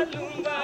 लूंगा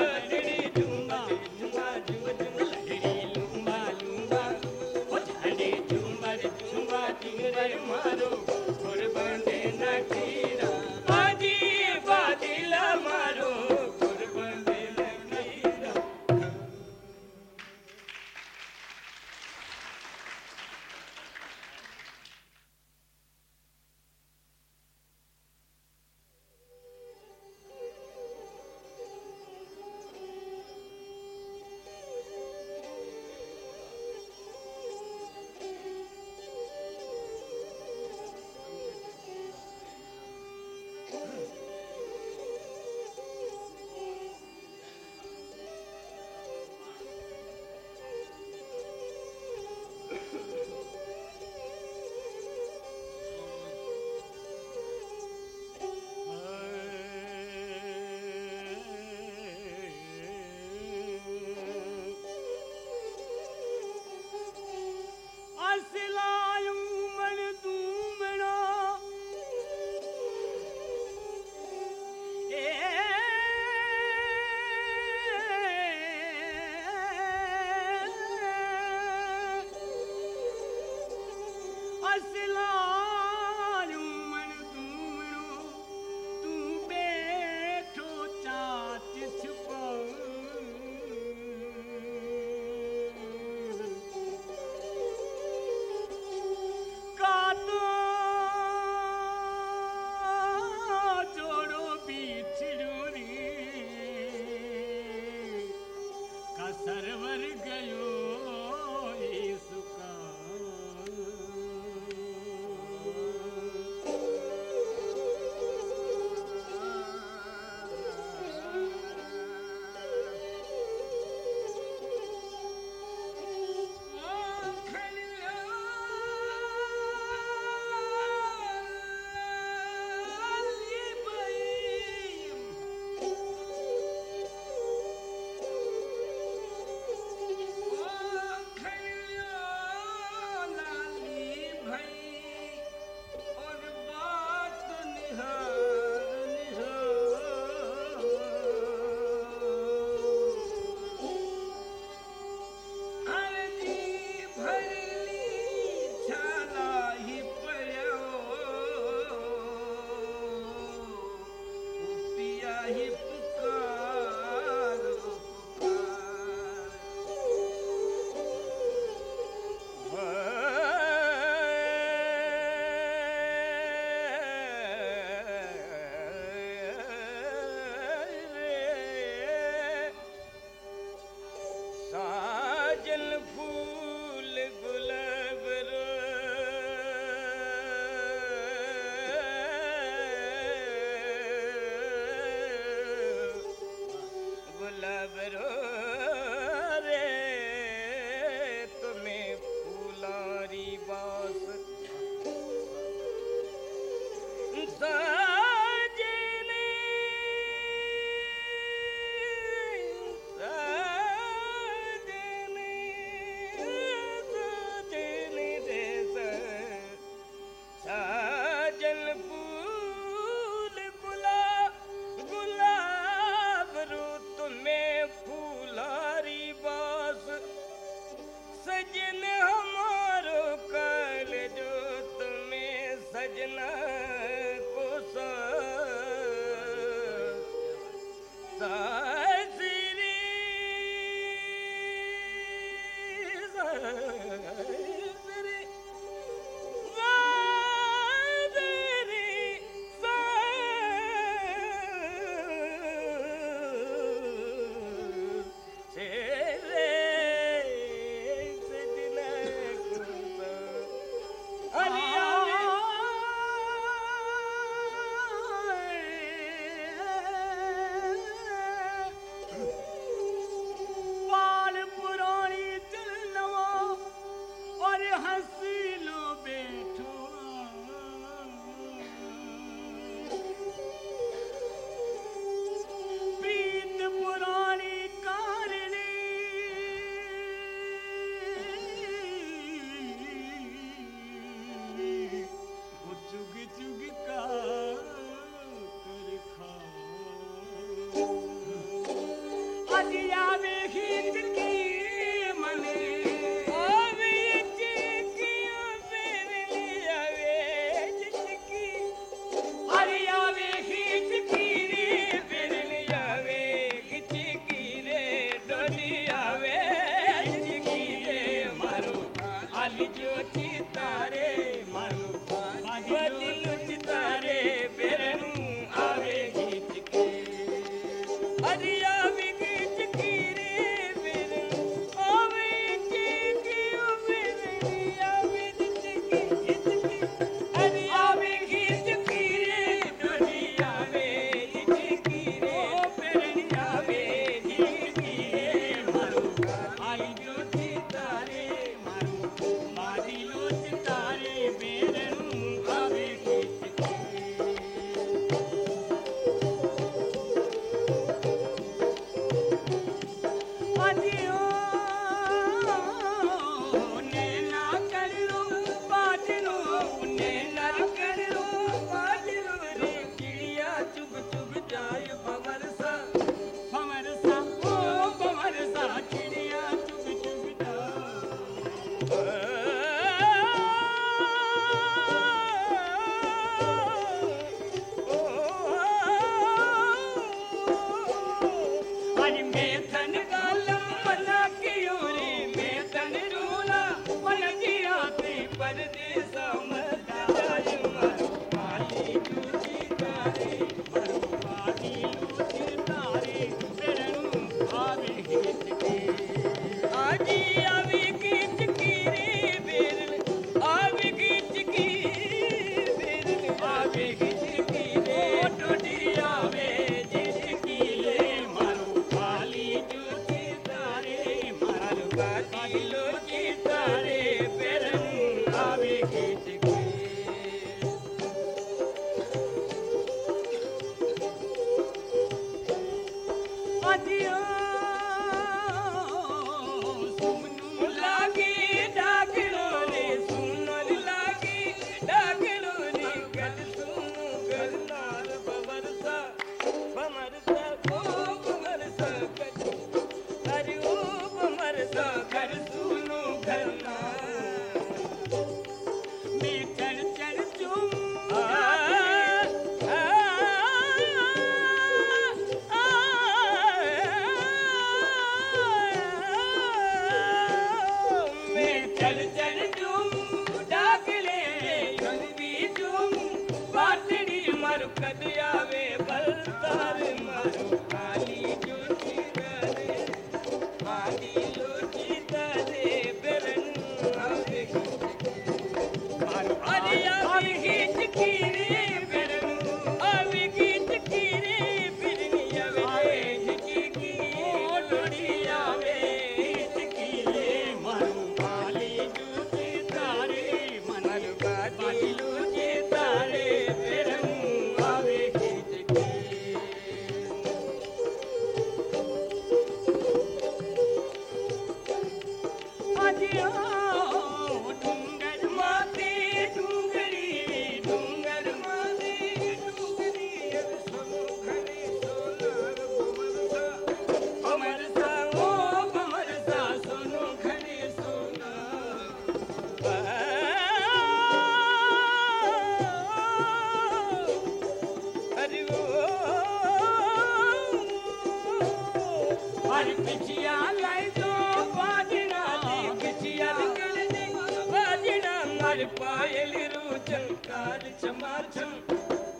Chamacham,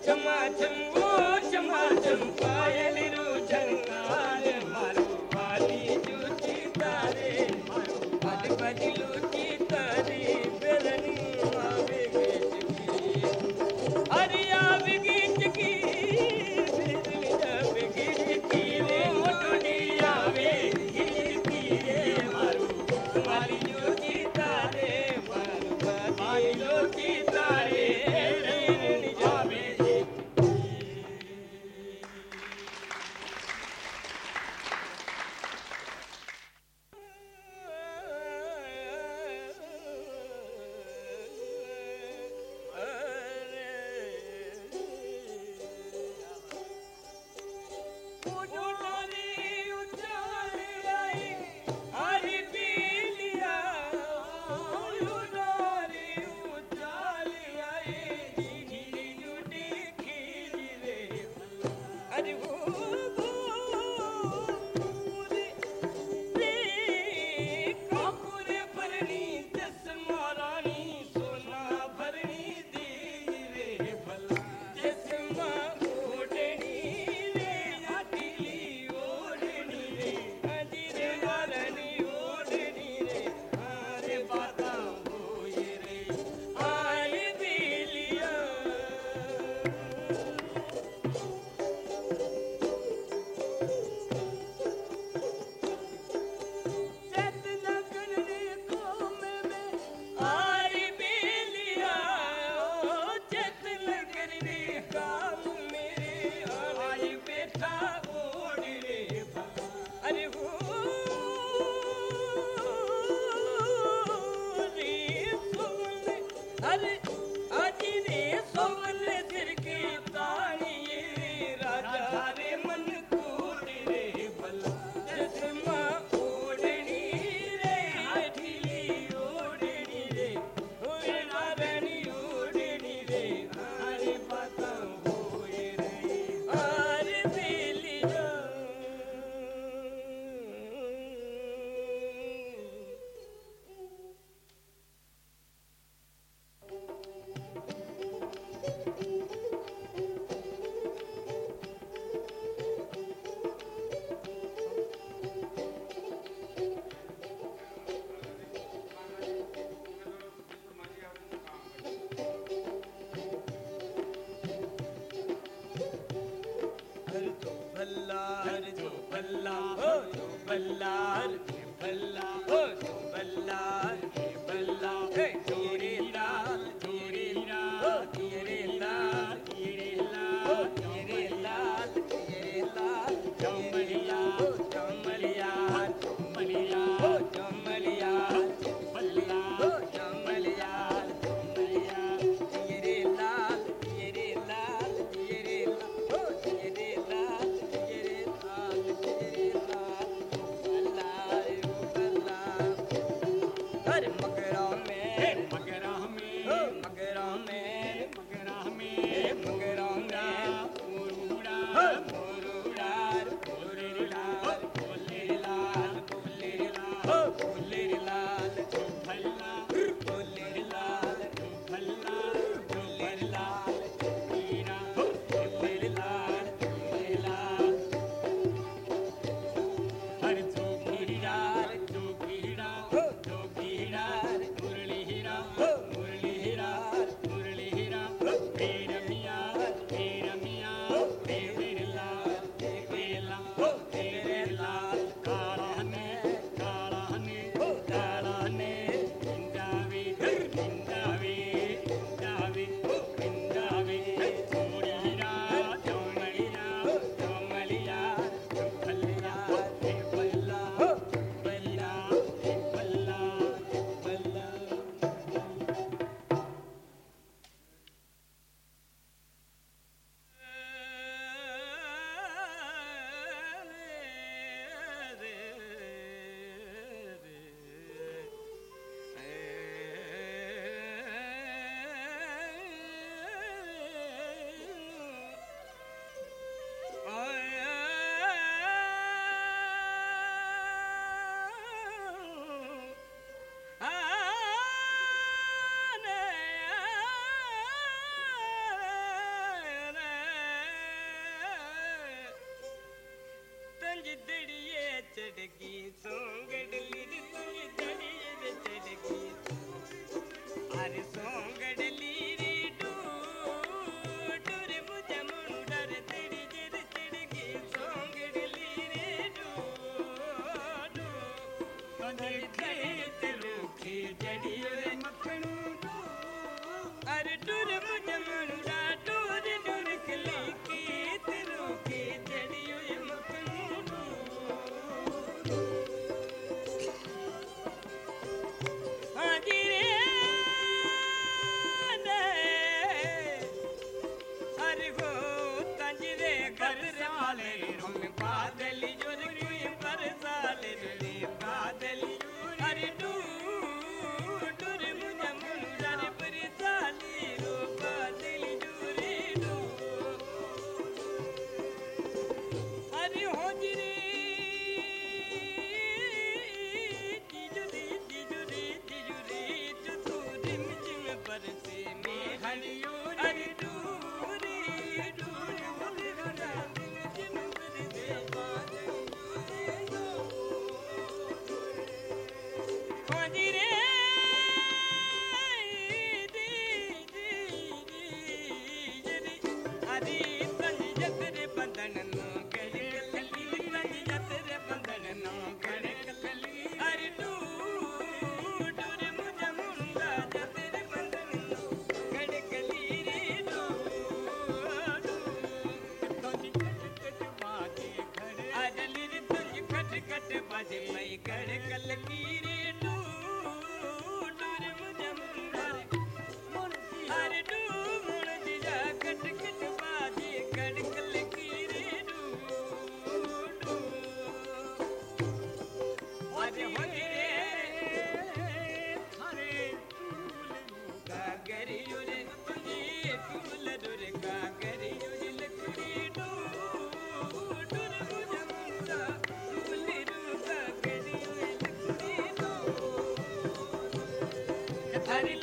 chamacham, oh chamacham, paayaliru jangar. बला बल्ार जो बल्लार Dale,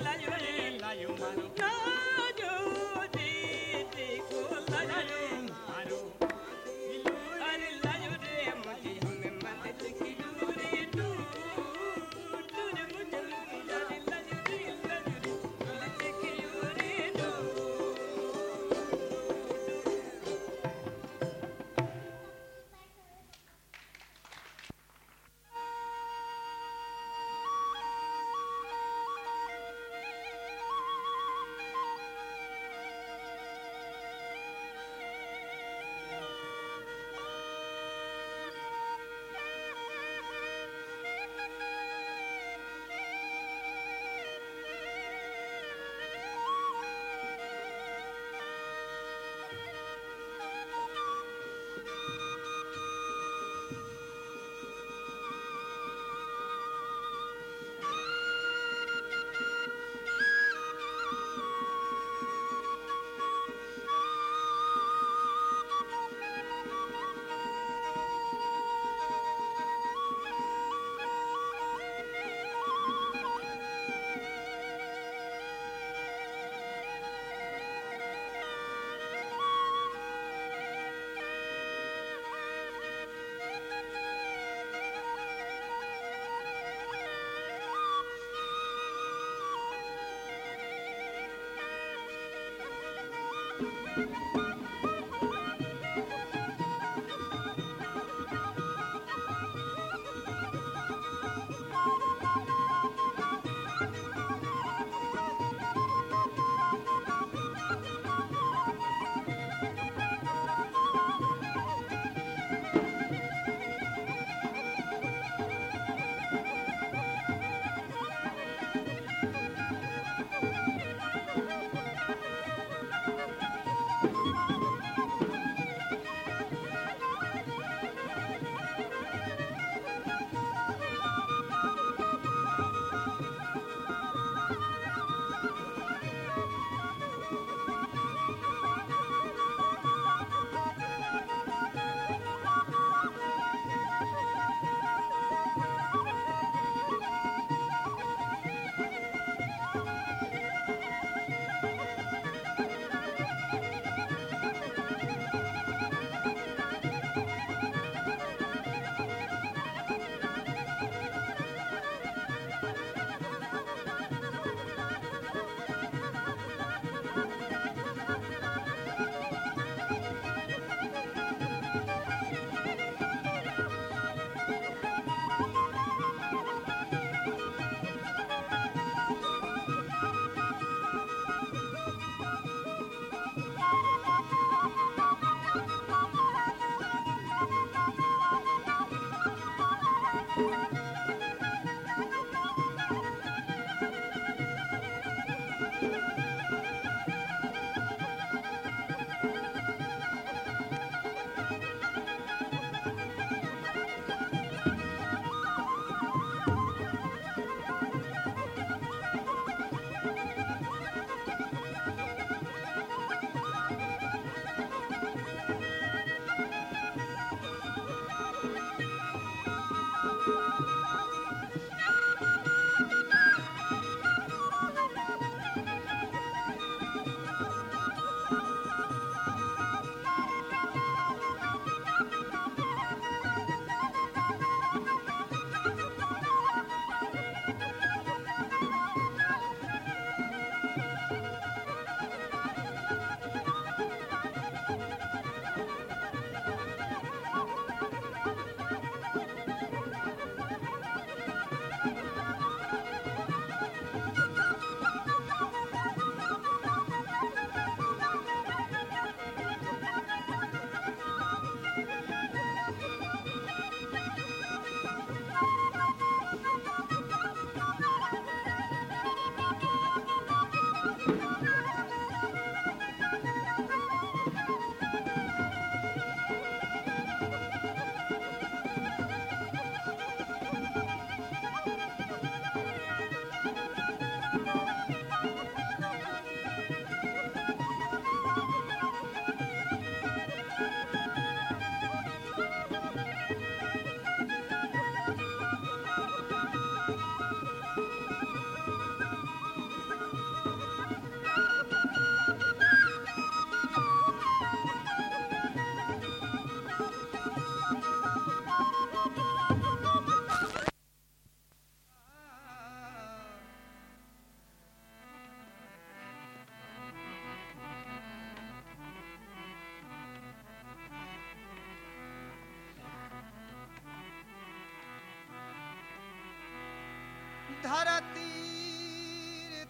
धरती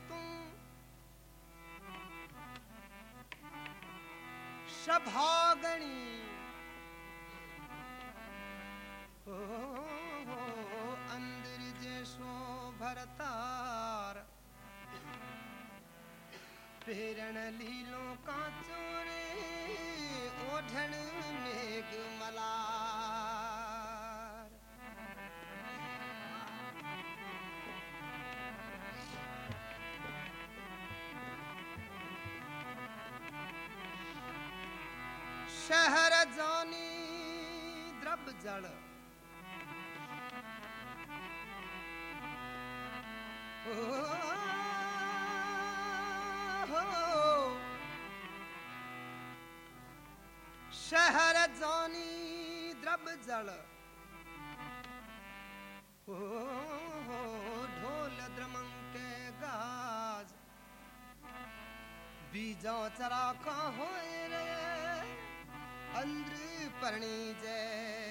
तुम सभागणी। हो अंदर जैसो भरतार। प्रेरण लीलों का चोरे ओढ़ण मेघ शहर जानी द्रव जल हो, शहर जानी द्रव जल हो, ढोल द्रमंग के गाज। बीजों चरा का रे अंद्र परणी जय।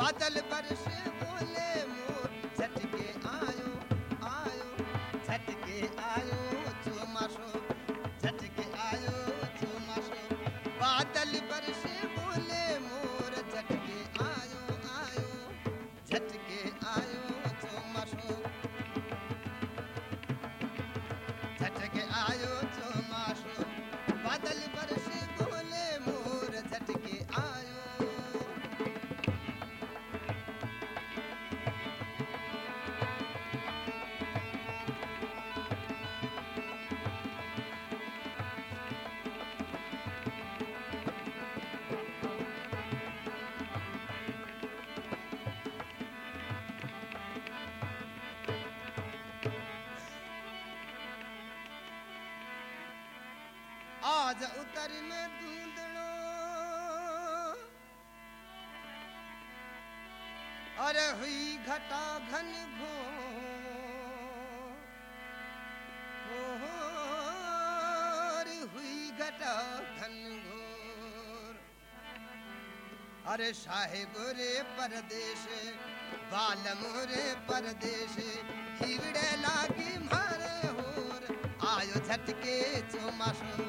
बादल बरसे अरे हुई घटा घन घोर हुई घटा घन घोर अरे साहेब रे परदेश बालम रे परदेश हिवड़े लागी मारे होर आयो झटके चोमासो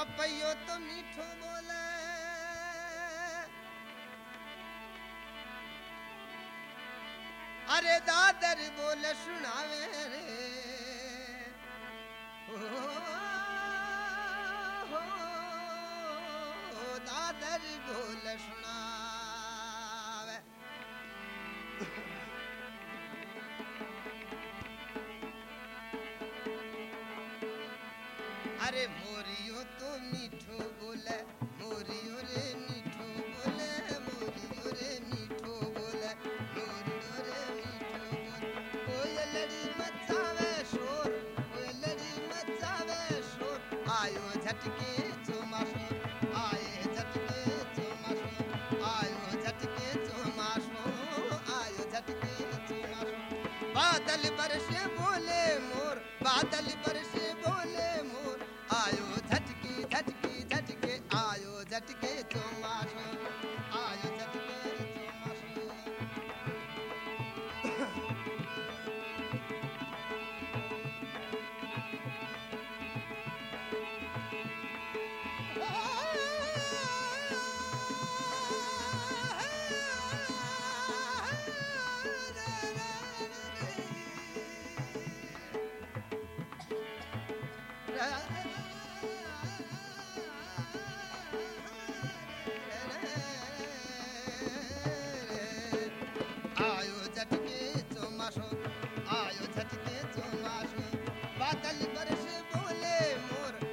पपैयो तो मीठो बोले। अरे दादर बोले सुनावे रे। दादर बोले सुनावे। अरे मोरे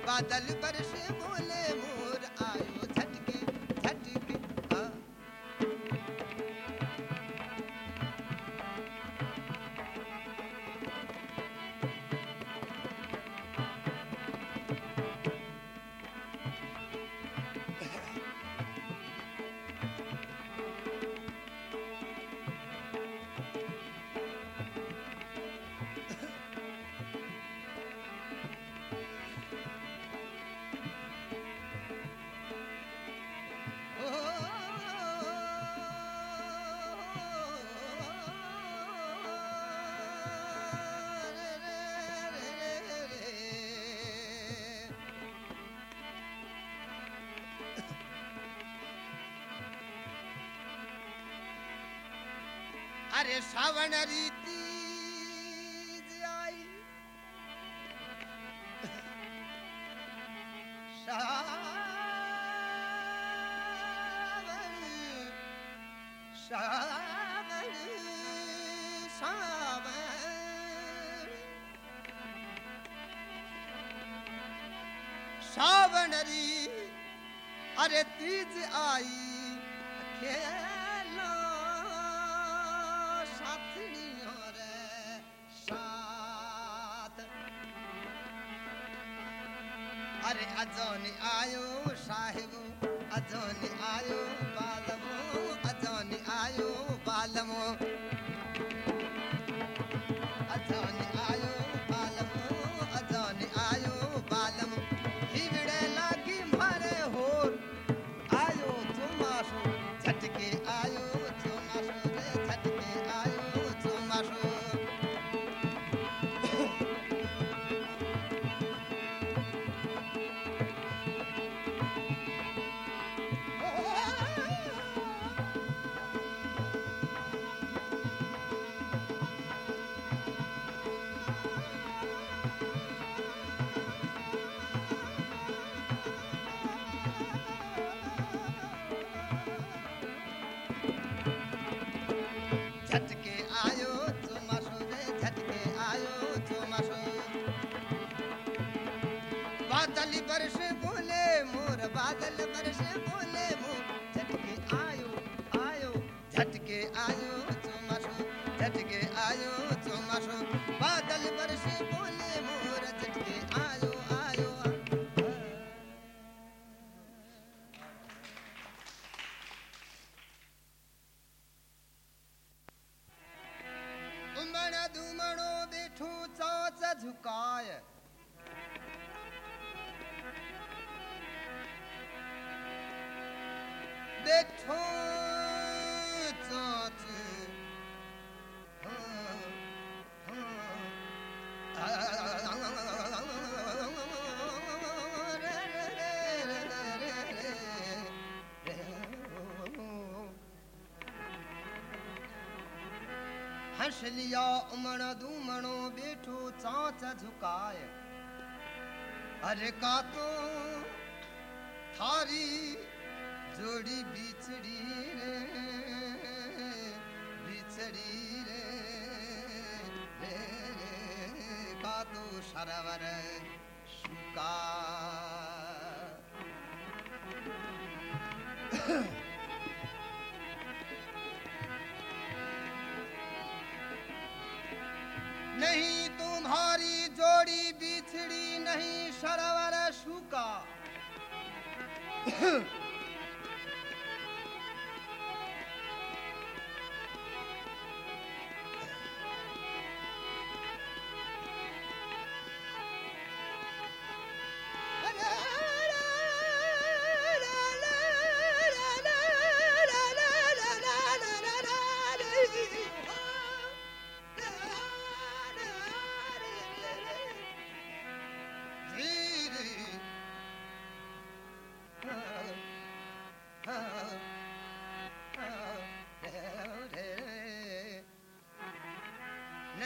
badal barşe mol eridi ay Şahane Şahane Şahane Şahane eridi Aretid ay Akhir अरे अचो आयो साहिब अचो आयो बालमो अचो आयो बालमो। देखो जात हंस लिया उमण दूमणो बेठो चाँच झुकाए। अरे का तो थारी जोड़ी बिछड़ी रे बिछड़ी रे रे रे कातो सुका नहीं तुम्हारी जोड़ी बिछड़ी नहीं सरवर सुका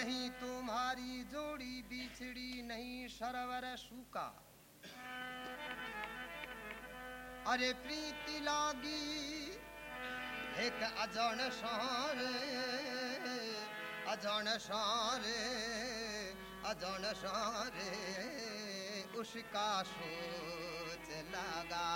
नहीं तुम्हारी जोड़ी बिछड़ी नहीं सरवर सूका अरे प्रीति लागी, एक अजन सारे अजन सारे अजन सारे उसका सोच लगा।